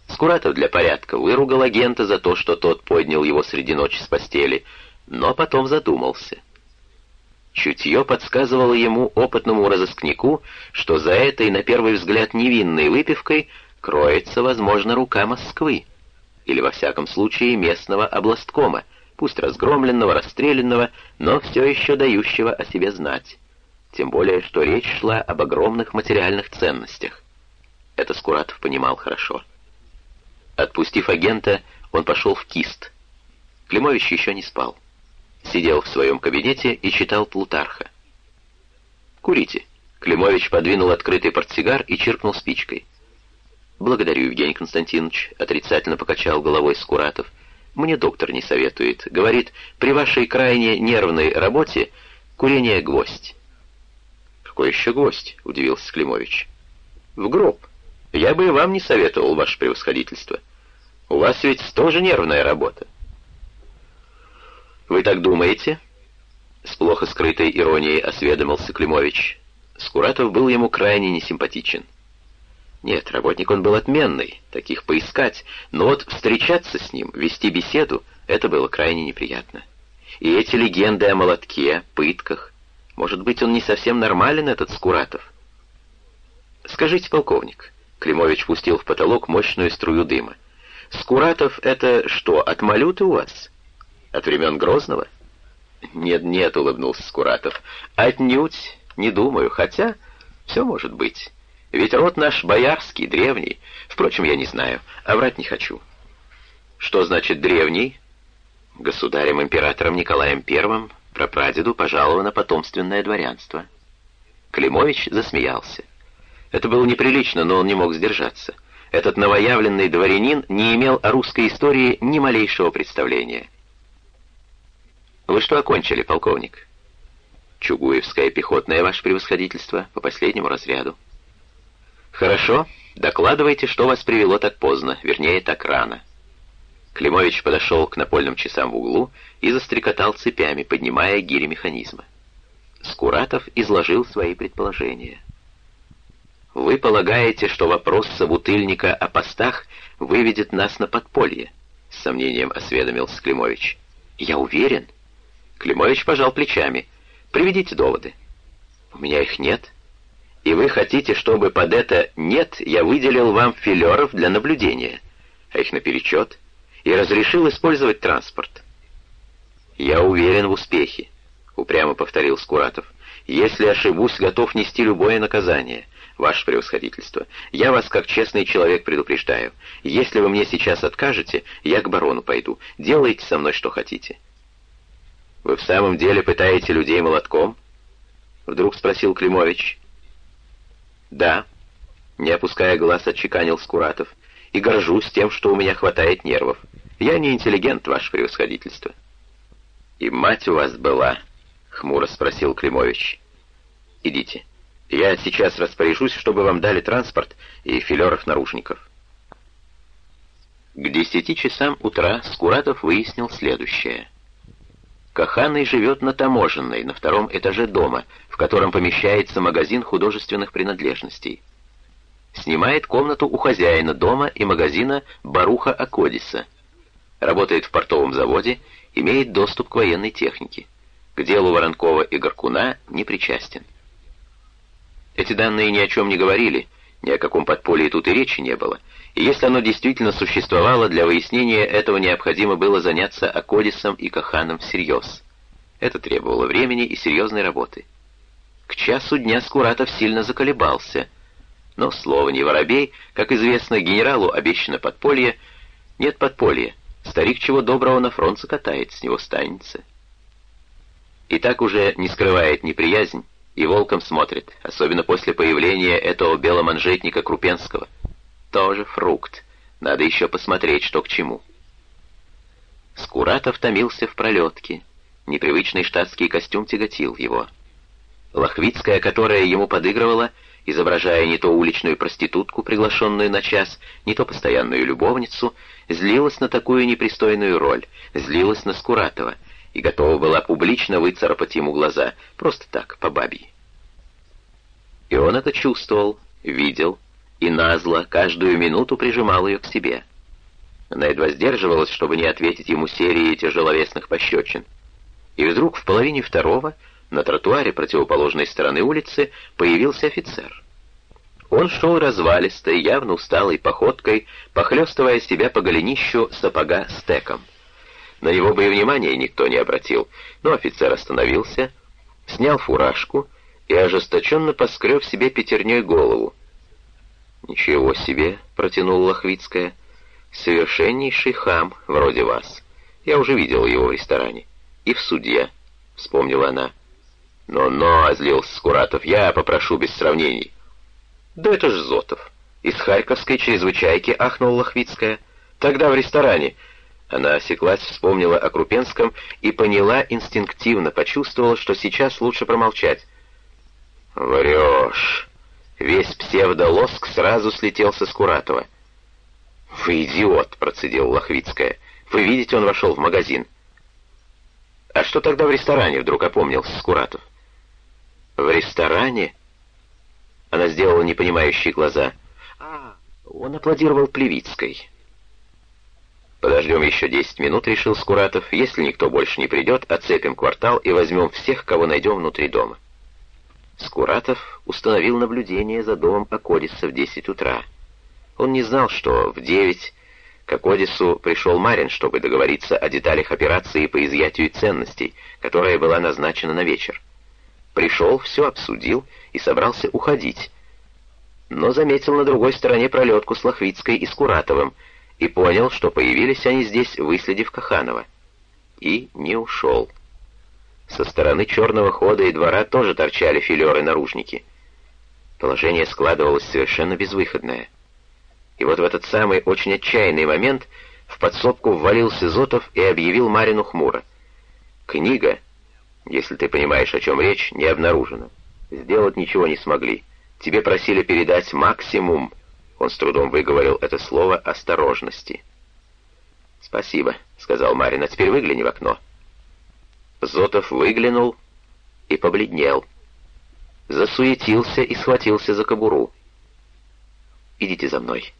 A: Скуратов для порядка выругал агента за то, что тот поднял его среди ночи с постели, но потом задумался. Чутье подсказывало ему, опытному разыскнику, что за этой, на первый взгляд, невинной выпивкой кроется, возможно, рука Москвы, или, во всяком случае, местного областкома, пусть разгромленного, расстрелянного, но все еще дающего о себе знать. Тем более, что речь шла об огромных материальных ценностях. Это Скуратов понимал хорошо. Отпустив агента, он пошел в КИСТ. Климович еще не спал. Сидел в своем кабинете и читал Плутарха. «Курите». Климович подвинул открытый портсигар и чиркнул спичкой. «Благодарю, Евгений Константинович», — отрицательно покачал головой Скуратов. «Мне доктор не советует. Говорит, при вашей крайне нервной работе курение — гвоздь». «Какой еще гвоздь?» — удивился Климович. «В гроб. Я бы и вам не советовал, ваше превосходительство. У вас ведь тоже нервная работа». «Вы так думаете?» С плохо скрытой иронией осведомился Климович. Скуратов был ему крайне несимпатичен. Нет, работник он был отменный, таких поискать, но вот встречаться с ним, вести беседу, это было крайне неприятно. И эти легенды о молотке, пытках, может быть, он не совсем нормален, этот Скуратов? Скажите, полковник, Климович пустил в потолок мощную струю дыма, Скуратов — это что, от малюты у вас? От времен Грозного? Нет-нет, улыбнулся Скуратов, отнюдь, не думаю, хотя все может быть. Ведь род наш боярский, древний. Впрочем, я не знаю, а врать не хочу. Что значит древний? Государем-императором Николаем I прапрадеду пожаловано потомственное дворянство. Климович засмеялся. Это было неприлично, но он не мог сдержаться. Этот новоявленный дворянин не имел о русской истории ни малейшего представления. «Вы что окончили, полковник?» «Чугуевское пехотное, ваше превосходительство, по последнему разряду». «Хорошо, докладывайте, что вас привело так поздно, вернее, так рано». Климович подошел к напольным часам в углу и застрекотал цепями, поднимая гири механизма. Скуратов изложил свои предположения. «Вы полагаете, что вопрос собутыльника о постах выведет нас на подполье?» — с сомнением осведомился Климович. «Я уверен». Климович пожал плечами. «Приведите доводы». «У меня их нет». И вы хотите, чтобы под это «нет» я выделил вам филеров для наблюдения, а их наперечет, и разрешил использовать транспорт? Я уверен в успехе, упрямо повторил Скуратов. Если ошибусь, готов нести любое наказание. Ваше превосходительство, я вас как честный человек предупреждаю. Если вы мне сейчас откажете, я к барону пойду. Делайте со мной что хотите. Вы в самом деле пытаете людей молотком? Вдруг спросил Климович. «Да», — не опуская глаз, отчеканил Скуратов, «и горжусь тем, что у меня хватает нервов. Я не интеллигент, ваше превосходительство». «И мать у вас была?» — хмуро спросил Климович. «Идите. Я сейчас распоряжусь, чтобы вам дали транспорт и филеров-наружников». К десяти часам утра Скуратов выяснил следующее — Каханный живет на Таможенной, на втором этаже дома, котором помещается магазин художественных принадлежностей. Снимает комнату у хозяина дома и магазина Баруха Акодиса. Работает в портовом заводе, имеет доступ к военной технике. К делу Воронкова и Горкуна не причастен. Эти данные ни о чем не говорили, ни о каком подполье тут и речи не было, и если оно действительно существовало, для выяснения этого необходимо было заняться Акодисом и Каханом всерьез. Это требовало времени и серьезной работы. К часу дня Скуратов сильно заколебался. Но слово не воробей, как известно, генералу обещано подполье. Нет подполья. Старик чего доброго на фронт закатает, с него станется. И так уже не скрывает неприязнь, и волком смотрит, особенно после появления этого беломанжетника Крупенского — тоже фрукт. Надо еще посмотреть, что к чему. Скуратов томился в пролетке. Непривычный штатский костюм тяготил его. Лохвицкая, которая ему подыгрывала, изображая не то уличную проститутку, приглашенную на час, не то постоянную любовницу, злилась на такую непристойную роль, злилась на Скуратова и готова была публично выцарапать ему глаза, просто так, по бабье. И он это чувствовал, видел, и назло каждую минуту прижимал ее к себе. Она едва сдерживалась, чтобы не ответить ему серией тяжеловесных пощечин. И вдруг в половине второго на тротуаре противоположной стороны улицы появился офицер. Он шел развалистой, явно усталой походкой, похлестывая себя по голенищу сапога стеком. На него бы и внимания никто не обратил, но офицер остановился, снял фуражку и ожесточенно поскреб себе пятерней голову. «Ничего себе!» — протянула Лохвицкая. «Совершеннейший хам, вроде вас. Я уже видел его в ресторане. И в суде», — вспомнила она. «Но-но», — озлился Скуратов, — «я попрошу без сравнений». «Да это ж Зотов. Из Харьковской чрезвычайки», — ахнула Лохвицкая. «Тогда в ресторане». Она осеклась, вспомнила о Крупенском и поняла инстинктивно, почувствовала, что сейчас лучше промолчать. «Врешь!» Весь псевдолоск сразу слетел со Скуратова. «Вы идиот!» — процедил Лохвицкая. «Вы видите, он вошел в магазин». «А что тогда в ресторане?» — вдруг опомнился Скуратов. «В ресторане?» Она сделала непонимающие глаза. «А, он аплодировал Плевицкой». «Подождем еще десять минут», — решил Скуратов. «Если никто больше не придет, оцепим квартал и возьмем всех, кого найдем внутри дома». Скуратов установил наблюдение за домом Акодиса в 10 утра. Он не знал, что в 9 к Акодису пришел Марин, чтобы договориться о деталях операции по изъятию ценностей, которая была назначена на вечер. Пришел, все обсудил и собрался уходить. Но заметил на другой стороне пролетку с Лохвицкой и Скуратовым и понял, что появились они здесь, выследив Каханова. И не ушел. Со стороны черного хода и двора тоже торчали филеры-наружники. Положение складывалось совершенно безвыходное. И вот в этот самый очень отчаянный момент в подсобку ввалился Зотов и объявил Марину хмуро. «Книга, если ты понимаешь, о чем речь, не обнаружена. Сделать ничего не смогли. Тебе просили передать максимум». Он с трудом выговорил это слово осторожности. «Спасибо», — сказал Марин, — «а теперь выгляни в окно». Зотов выглянул и побледнел. Засуетился и схватился за кобуру. «Идите за мной».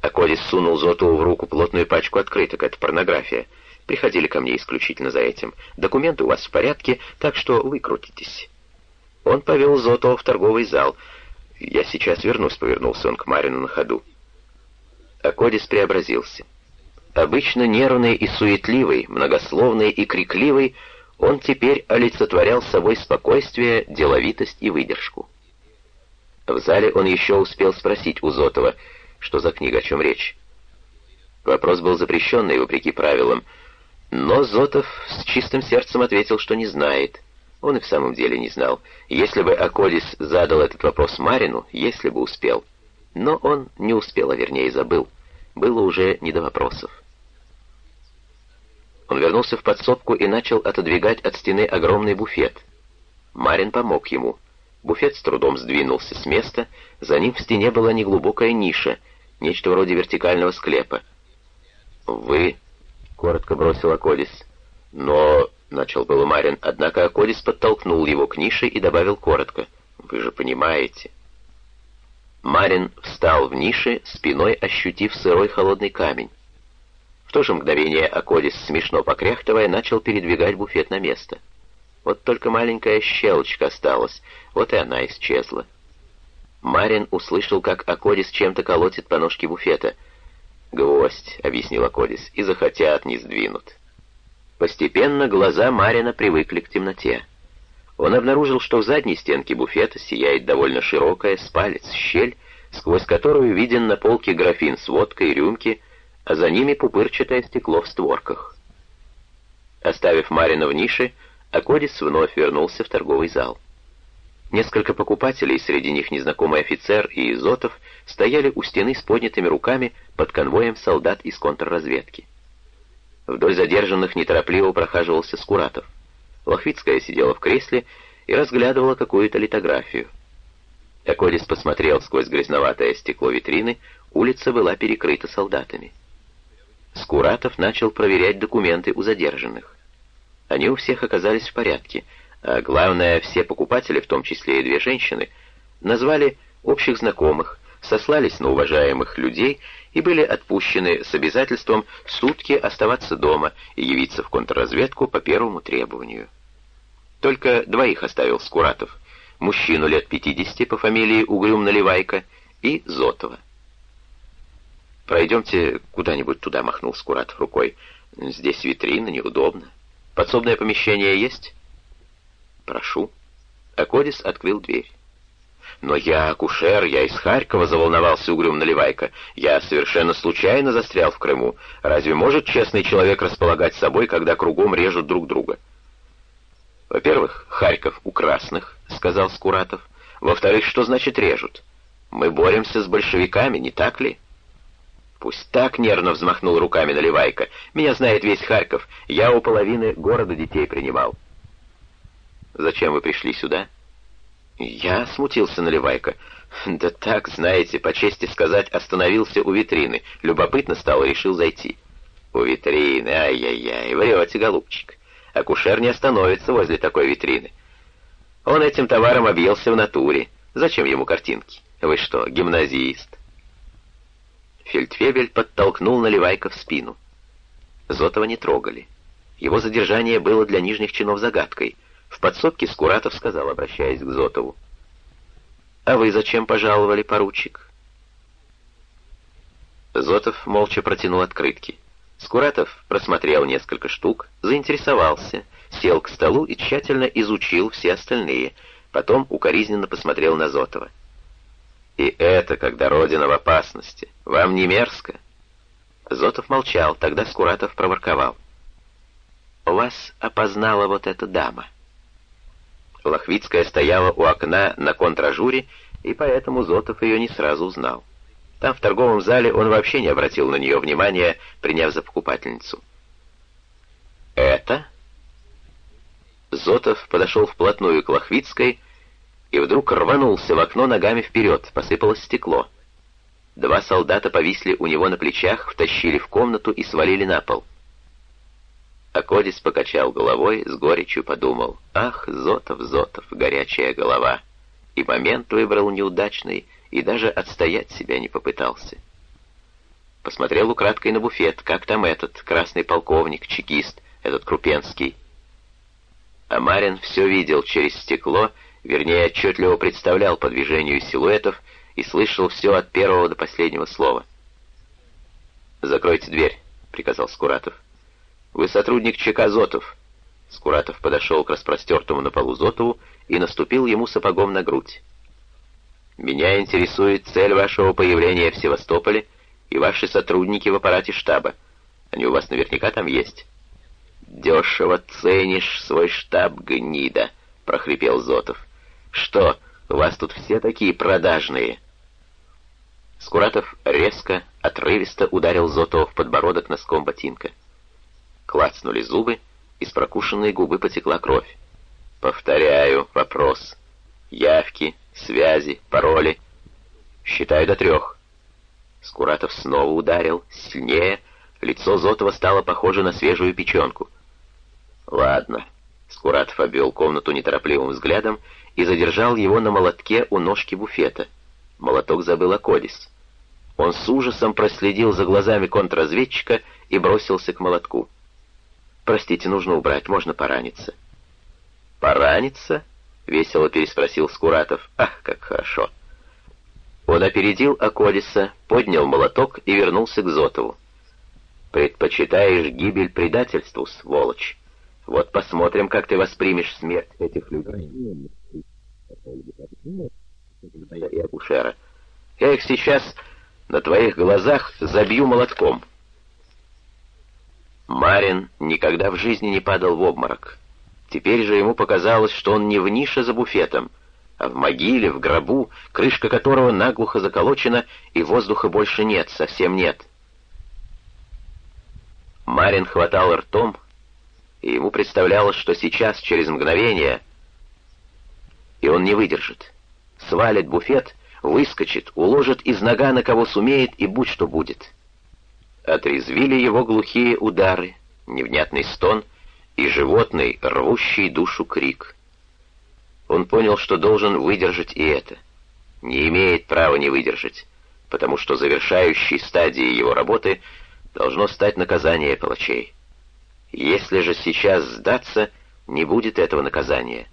A: Акодис сунул Зотову в руку плотную пачку открыток. Это порнография. Приходили ко мне исключительно за этим. Документы у вас в порядке, так что выкрутитесь. Он повел Зотова в торговый зал. «Я сейчас вернусь», — повернулся он к Марину на ходу. Акодис преобразился. Обычно нервный и суетливый, многословный и крикливый — он теперь олицетворял собой спокойствие, деловитость и выдержку. В зале он еще успел спросить у Зотова, что за книга, о чем речь. Вопрос был запрещенный, вопреки правилам, но Зотов с чистым сердцем ответил, что не знает. Он и в самом деле не знал. Если бы Акодис задал этот вопрос Марину, если бы успел. Но он не успел, а вернее забыл. Было уже не до вопросов. Он вернулся в подсобку и начал отодвигать от стены огромный буфет. Марин помог ему. Буфет с трудом сдвинулся с места, за ним в стене была неглубокая ниша, нечто вроде вертикального склепа. «Вы...» — коротко бросил Акодис. «Но...» — начал было Марин, однако Акодис подтолкнул его к нише и добавил коротко. «Вы же понимаете...» Марин встал в нише, спиной ощутив сырой холодный камень то же мгновение Акодис, смешно покряхтывая, начал передвигать буфет на место. Вот только маленькая щелочка осталась, вот и она исчезла. Марин услышал, как Акодис чем-то колотит по ножке буфета. «Гвоздь», — объяснил Акодис, — «и захотят, не сдвинут». Постепенно глаза Марина привыкли к темноте. Он обнаружил, что в задней стенке буфета сияет довольно широкая с палец щель, сквозь которую виден на полке графин с водкой и рюмки — а за ними пупырчатое стекло в створках. Оставив Марина в нише, Акодис вновь вернулся в торговый зал. Несколько покупателей, среди них незнакомый офицер и Изотов, стояли у стены с поднятыми руками под конвоем солдат из контрразведки. Вдоль задержанных неторопливо прохаживался Скуратов. Лохвицкая сидела в кресле и разглядывала какую-то литографию. Акодис посмотрел сквозь грязноватое стекло витрины, улица была перекрыта солдатами. Скуратов начал проверять документы у задержанных. Они у всех оказались в порядке, а главное, все покупатели, в том числе и две женщины, назвали общих знакомых, сослались на уважаемых людей и были отпущены с обязательством сутки оставаться дома и явиться в контрразведку по первому требованию. Только двоих оставил Скуратов, мужчину лет 50 по фамилии Угрюм-Наливайко и Зотова. «Пройдемте куда-нибудь туда», — махнул Скуратов рукой. Здесь витрина, неудобно. Подсобное помещение есть? Прошу. Акодис открыл дверь. «Но я акушер, я из Харькова», — заволновался угрюм Наливайка. «Я совершенно случайно застрял в Крыму. Разве может честный человек располагать собой, когда кругом режут друг друга?» «Во-первых, Харьков у красных», — сказал Скуратов. «Во-вторых, что значит режут? Мы боремся с большевиками, не так ли?» «Пусть так нервно взмахнул руками Наливайка. Меня знает весь Харьков. Я у половины города детей принимал». «Зачем вы пришли сюда?» «Я смутился, Наливайка. Да так, знаете, по чести сказать, остановился у витрины. Любопытно стало, решил зайти». «У витрины, ай-яй-яй, врете, голубчик. Акушер не остановится возле такой витрины. Он этим товаром объелся в натуре. Зачем ему картинки? Вы что, гимназист?» Фельдфебель подтолкнул Наливайка в спину. Зотова не трогали. Его задержание было для нижних чинов загадкой — в подсобке Скуратов сказал, обращаясь к Зотову. «А вы зачем пожаловали, поручик?» Зотов молча протянул открытки. Скуратов просмотрел несколько штук, заинтересовался, сел к столу и тщательно изучил все остальные, потом укоризненно посмотрел на Зотова. «И это, когда Родина в опасности. Вам не мерзко?» Зотов молчал, тогда Скуратов проворковал. «Вас опознала вот эта дама». Лохвицкая стояла у окна на контражуре, и поэтому Зотов ее не сразу узнал. Там, в торговом зале, он вообще не обратил на нее внимания, приняв за покупательницу. «Это?» Зотов подошел вплотную к Лохвицкой и вдруг рванулся в окно ногами вперед, посыпалось стекло. Два солдата повисли у него на плечах, втащили в комнату и свалили на пол. А Кодис покачал головой, с горечью подумал, «Ах, Зотов, Зотов, горячая голова!» И момент выбрал неудачный, и даже отстоять себя не попытался. Посмотрел украдкой на буфет, как там этот, красный полковник, чекист, этот Крупенский. А Марин все видел через стекло, вернее, отчетливо представлял по движению силуэтов и слышал все от первого до последнего слова. «Закройте дверь», — приказал Скуратов. «Вы сотрудник ЧК Зотов». Скуратов подошел к распростертому на полу Зотову и наступил ему сапогом на грудь. «Меня интересует цель вашего появления в Севастополе и ваши сотрудники в аппарате штаба. Они у вас наверняка там есть». «Дешево ценишь свой штаб, гнида», — прохрипел Зотов. «Что, у вас тут все такие продажные?» Скуратов резко, отрывисто ударил Зотова в подбородок носком ботинка. Клацнули зубы, из прокушенной губы потекла кровь. Повторяю вопрос. Явки, связи, пароли. Считаю до трех. Скуратов снова ударил, сильнее. Лицо Зотова стало похоже на свежую печенку. «Ладно». Скуратов обвел комнату неторопливым взглядом и задержал его на молотке у ножки буфета. Молоток забыл о Кодис. Он с ужасом проследил за глазами контрразведчика и бросился к молотку. «Простите, нужно убрать, можно пораниться». «Пораниться?» — весело переспросил Скуратов. «Ах, как хорошо!» Он опередил Акодиса, поднял молоток и вернулся к Зотову. «Предпочитаешь гибель предательству, сволочь? Вот посмотрим, как ты воспримешь смерть этих людей». «Я их сейчас на твоих глазах забью молотком». Марин никогда в жизни не падал в обморок. Теперь же ему показалось, что он не в нише за буфетом, а в могиле, в гробу, крышка которого наглухо заколочена, и воздуха больше нет, совсем нет. Марин хватал ртом, и ему представлялось, что сейчас, через мгновение, и он не выдержит. Свалит буфет, выскочит, уложит из нога на кого сумеет, и будь что будет. Отрезвили его глухие удары, невнятный стон и животный, рвущий душу крик. Он понял, что должен выдержать и это. Не имеет права не выдержать, потому что завершающей стадией его работы должно стать наказание палачей. Если же сейчас сдаться, не будет этого наказания.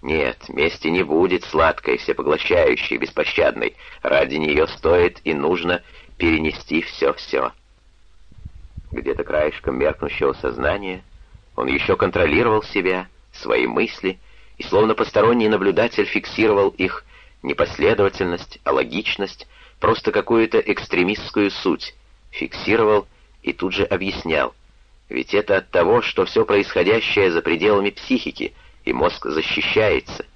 A: Нет, мести не будет сладкой, всепоглощающей, беспощадной. Ради нее стоит и нужно перенести все-все. Где-то краешком меркнущего сознания он еще контролировал себя, свои мысли, и словно посторонний наблюдатель фиксировал их непоследовательность, алогичность, просто какую-то экстремистскую суть, фиксировал и тут же объяснял. Ведь это от того, что все происходящее за пределами психики, и мозг защищается.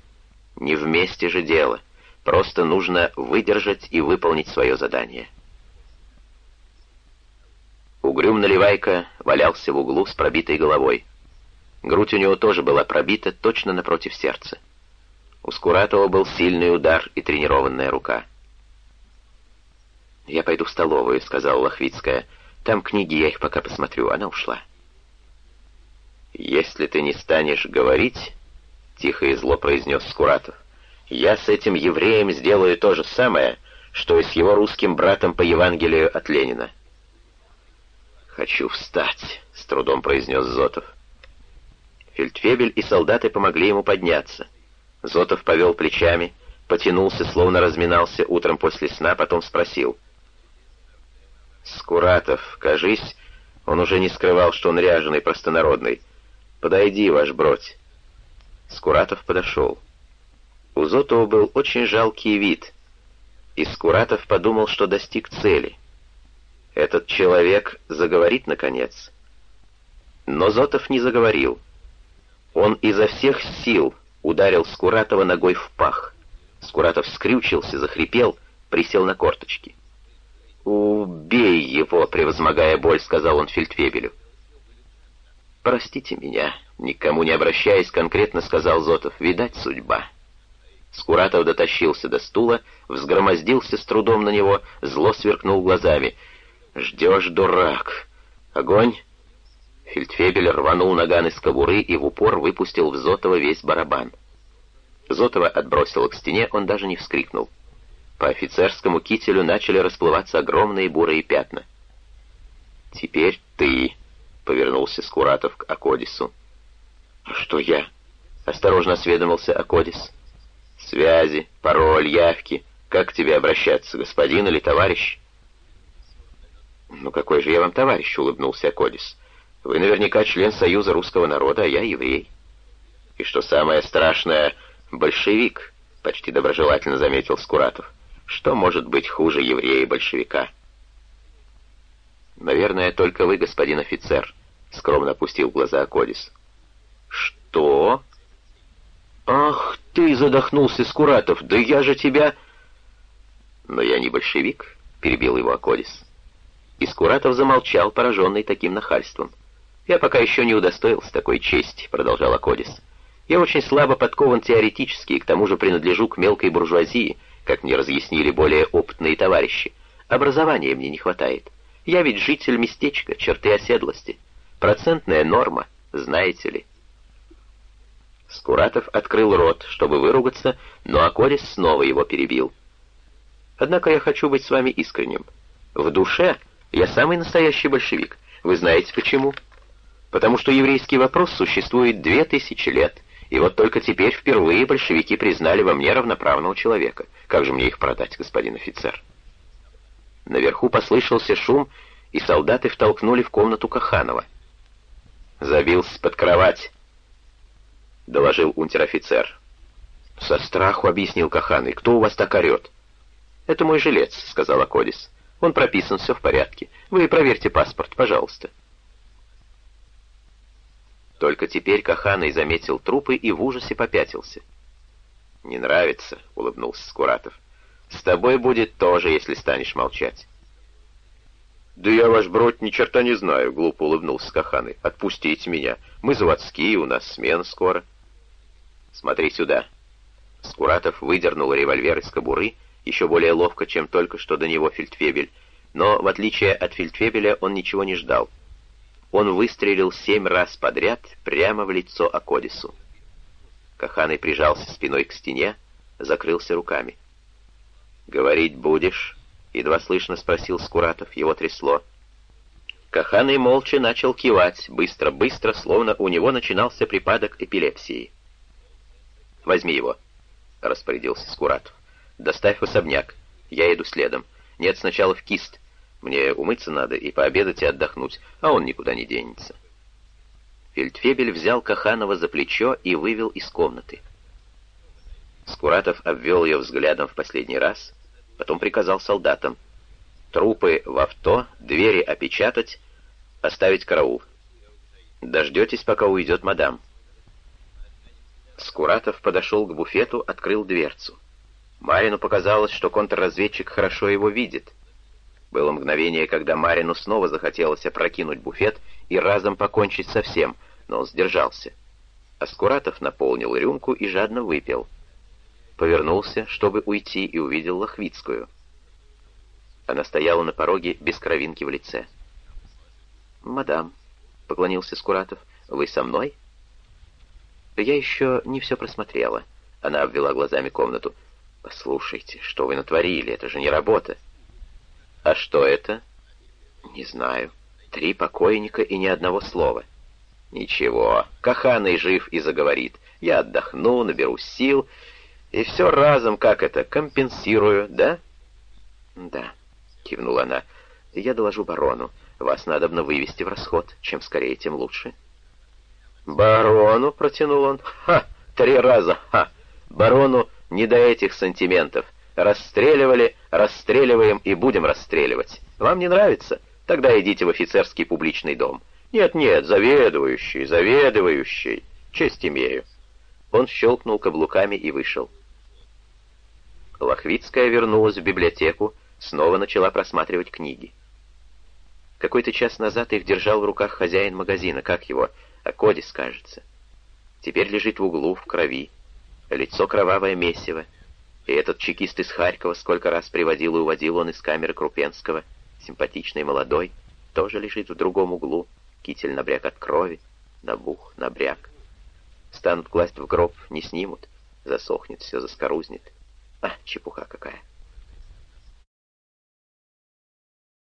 A: Не вместе же дело, просто нужно выдержать и выполнить свое задание. Угрюм наливайка валялся в углу с пробитой головой. Грудь у него тоже была пробита точно напротив сердца. У Скуратова был сильный удар и тренированная рука. «Я пойду в столовую», — сказала Лохвицкая. «Там книги, я их пока посмотрю». Она ушла. «Если ты не станешь говорить», — тихо и зло произнес Скуратов, — «я с этим евреем сделаю то же самое, что и с его русским братом по Евангелию от Ленина». «Хочу встать», — с трудом произнес Зотов. Фельдфебель и солдаты помогли ему подняться. Зотов повел плечами, потянулся, словно разминался утром после сна, потом спросил. «Скуратов, кажись, он уже не скрывал, что он ряженый, простонародный. Подойди, ваш бродь». Скуратов подошел. У Зотова был очень жалкий вид, и Скуратов подумал, что достиг цели — этот человек заговорит наконец. Но Зотов не заговорил. Он изо всех сил ударил Скуратова ногой в пах. Скуратов скрючился, захрипел, присел на корточки. «Убей его!» — превозмогая боль, сказал он Фельдфебелю. «Простите меня», — никому не обращаясь, конкретно сказал Зотов. «Видать, судьба». Скуратов дотащился до стула, взгромоздился с трудом на него, зло сверкнул глазами — «Ждешь, дурак! Огонь!» Фельдфебель рванул наган из кобуры и в упор выпустил в Зотова весь барабан. Зотова отбросило к стене, он даже не вскрикнул. По офицерскому кителю начали расплываться огромные бурые пятна. «Теперь ты», — повернулся Скуратов к Акодису. «А что я?» — осторожно осведомился Акодис. «Связи, пароль, явки. Как к тебе обращаться, господин или товарищ?» «Ну какой же я вам товарищ?» — улыбнулся Кодис. «Вы наверняка член Союза русского народа, а я еврей». «И что самое страшное, большевик», — почти доброжелательно заметил Скуратов. «Что может быть хуже еврея и большевика?» «Наверное, только вы, господин офицер», — скромно опустил глаза Кодис. «Что?» «Ах ты!» — задохнулся Скуратов. «Да я же тебя...» «Но я не большевик», — перебил его Акодис. Искуратов замолчал, пораженный таким нахальством. «Я пока еще не удостоился такой чести», — продолжал Акодис. «Я очень слабо подкован теоретически и к тому же принадлежу к мелкой буржуазии, как мне разъяснили более опытные товарищи. Образования мне не хватает. Я ведь житель местечка, черты оседлости. Процентная норма, знаете ли». Скуратов открыл рот, чтобы выругаться, но Акодис снова его перебил. «Однако я хочу быть с вами искренним. В душе я самый настоящий большевик. Вы знаете почему? Потому что еврейский вопрос существует две тысячи лет, и вот только теперь впервые большевики признали во мне равноправного человека. Как же мне их продать, господин офицер? Наверху послышался шум, и солдаты втолкнули в комнату Каханова. «Забился под кровать», — доложил унтер-офицер. «Со страху», — объяснил Кахан, — «и кто у вас так орет?» «Это мой жилец», — сказала Кодис. Он прописан, все в порядке. Вы проверьте паспорт, пожалуйста. Только теперь Каханой заметил трупы и в ужасе попятился. «Не нравится», — улыбнулся Скуратов. «С тобой будет тоже, если станешь молчать». «Да я, ваш бродь, ни черта не знаю», — глупо улыбнулся Каханы. «Отпустите меня. Мы заводские, у нас смена скоро». «Смотри сюда». Скуратов выдернул револьвер из кобуры еще более ловко, чем только что до него Фельдфебель, но, в отличие от Фельдфебеля, он ничего не ждал. Он выстрелил семь раз подряд прямо в лицо Акодису. Каханый прижался спиной к стене, закрылся руками. «Говорить будешь?» — едва слышно спросил Скуратов, его трясло. Каханый молча начал кивать, быстро-быстро, словно у него начинался припадок эпилепсии. «Возьми его», — распорядился Скуратов. Доставь в особняк. Я иду следом. Нет, сначала в кист. Мне умыться надо и пообедать и отдохнуть, а он никуда не денется». Фельдфебель взял Каханова за плечо и вывел из комнаты. Скуратов обвел ее взглядом в последний раз, потом приказал солдатам трупы в авто, двери опечатать, поставить караул. Дождетесь, пока уйдет мадам. Скуратов подошел к буфету, открыл дверцу. Марину показалось, что контрразведчик хорошо его видит. Было мгновение, когда Марину снова захотелось опрокинуть буфет и разом покончить со всем, но он сдержался. Аскуратов наполнил рюмку и жадно выпил. Повернулся, чтобы уйти, и увидел Лохвицкую. Она стояла на пороге без кровинки в лице. «Мадам», — поклонился Скуратов, — «вы со мной?» «Я еще не все просмотрела». Она обвела глазами комнату. «Послушайте, что вы натворили? Это же не работа». «А что это?» «Не знаю. Три покойника и ни одного слова». «Ничего, Каханый жив и заговорит. Я отдохну, наберу сил, и все разом, как это, компенсирую, да?» «Да», — кивнула она. «Я доложу барону. Вас надобно вывести в расход. Чем скорее, тем лучше». «Барону?» — протянул он. «Ха! Три раза! Ха! Барону не до этих сантиментов. Расстреливали, расстреливаем и будем расстреливать. Вам не нравится? Тогда идите в офицерский публичный дом. Нет-нет, заведующий, заведующий. Честь имею». Он щелкнул каблуками и вышел. Лохвицкая вернулась в библиотеку, снова начала просматривать книги. Какой-то час назад их держал в руках хозяин магазина, как его, Акодис, кажется. Теперь лежит в углу, в крови. Лицо кровавое месиво. И этот чекист из Харькова сколько раз приводил и уводил он из камеры Крупенского, симпатичный молодой, тоже лежит в другом углу, китель набряк от крови, набух, набряк. Станут класть в гроб, не снимут, засохнет, все заскорузнет. А, чепуха какая.